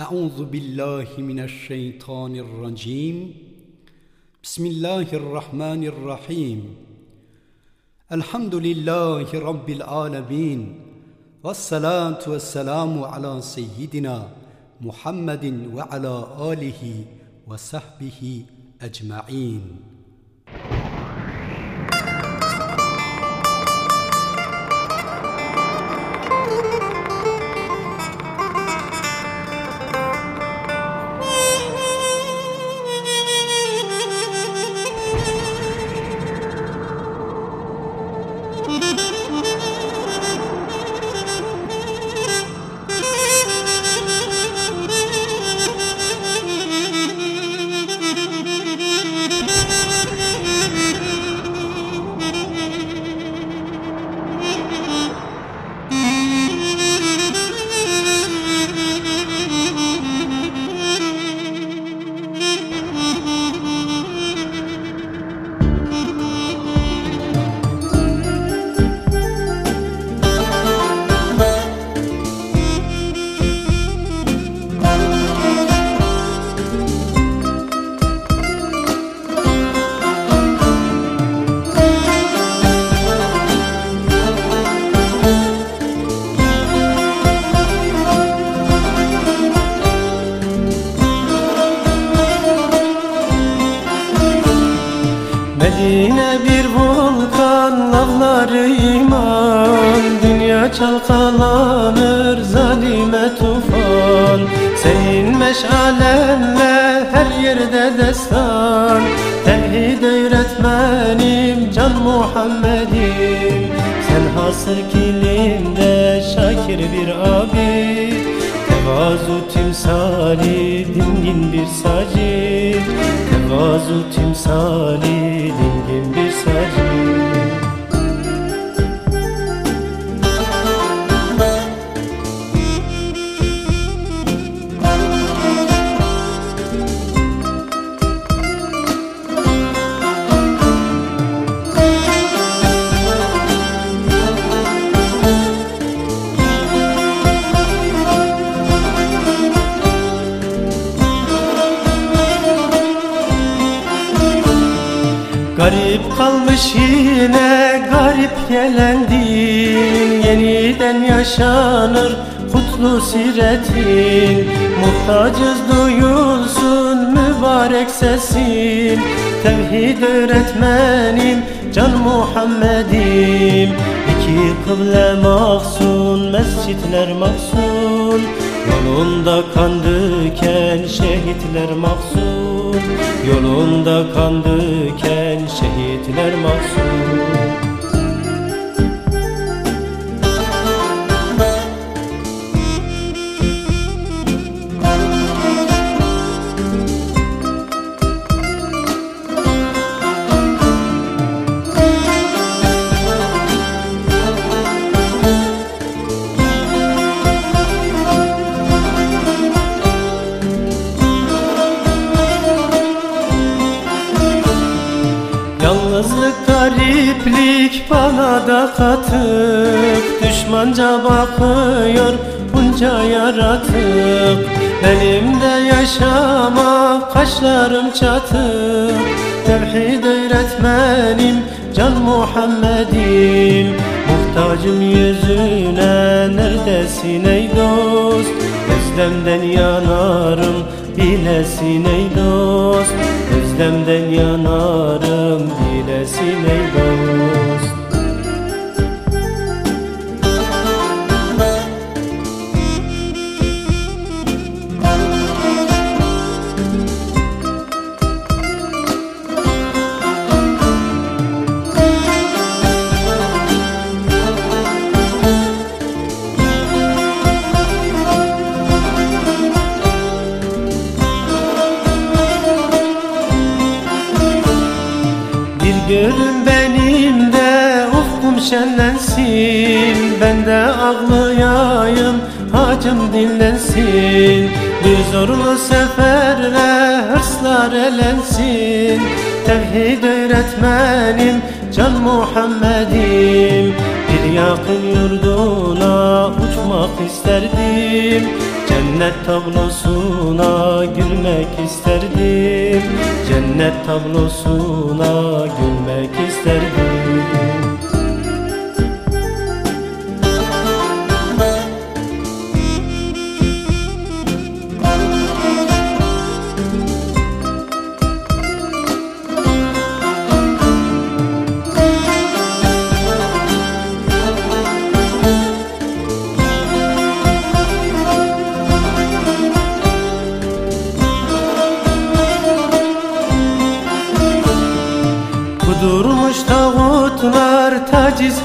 أعوذ بالله من الشيطان الرجيم. بسم الله الرحمن الرحيم. الحمد لله رب العالمين والصلاة والسلام على سيدنا محمد وعلى آله وصحبه أجمعين. Medine bir volkan lavları iman. Dünya çalkalanır zalime tufan. Senin meşalenle her yerde destan. Tevhid öğretmenim can Muhammed'im. Sen hasır kilimde şakir bir abi Tevazu timsali dingin bir sacit Tevazu timsali dingin Garip kalmış yine garip gelendin. Yeniden yaşanır kutlu siretin. Muhtacız duyulsun mübarek sesin. Tevhid öğretmenim can Muhammed'im. İki kıble mahzun mescitler mahzun. Yolunda kan şehitler mahzun Yolunda kan döken şehitler mahzun gariplik bana da katık. Düşmanca bakıyor bunca yaratık. Benim de yaşama kaşlarım çatık. Tevhid öğretmenim can Muhammed'im. Muhtacım yüzüne neredesin ey dost? Özlemden yanarım bilesin ey dost Özlemden yanarım bilesin ey dost Görün benim de ufkum şenlensin. Ben de ağlayayım hacım dinlensin Bir zorlu seferle hırslar elensin. Tevhid öğretmenim can Muhammed'im. Bir yakın yurduna uçmak isterdim Cennet tablosuna gülmek isterdim. Cennet tablosuna gülmek isterdim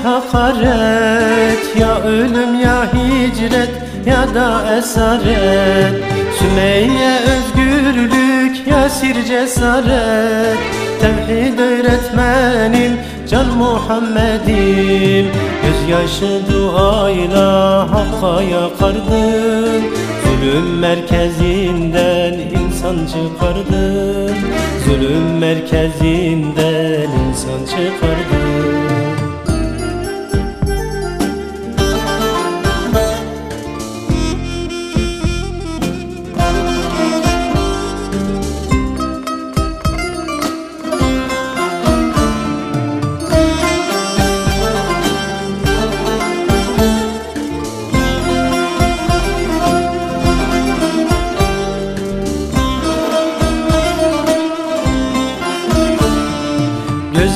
hakaret Ya ölüm ya hicret ya da esaret. Sümeyye özgürlük Yasir cesaret. Tevhid öğretmenim Can Muhammed'im. Gözyaşı duayla Hakka yakardım Zulüm merkezinden insan çıkardım Zulüm merkezinden insan çıkardım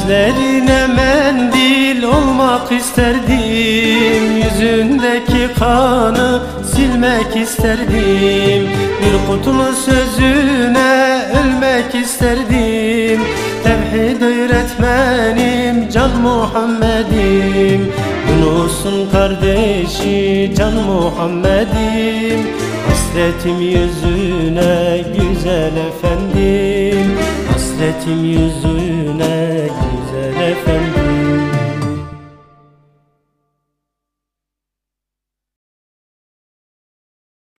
Gözlerine mendil olmak isterdim. Yüzündeki kanı silmek isterdim. Bir kutlu sözüne ölmek isterdim. Tevhid öğretmenim Can Muhammed'im. Yunus'un kardeşi Can Muhammed'im. Hasretim yüzüne güzel efendim. Hasretim yüzüne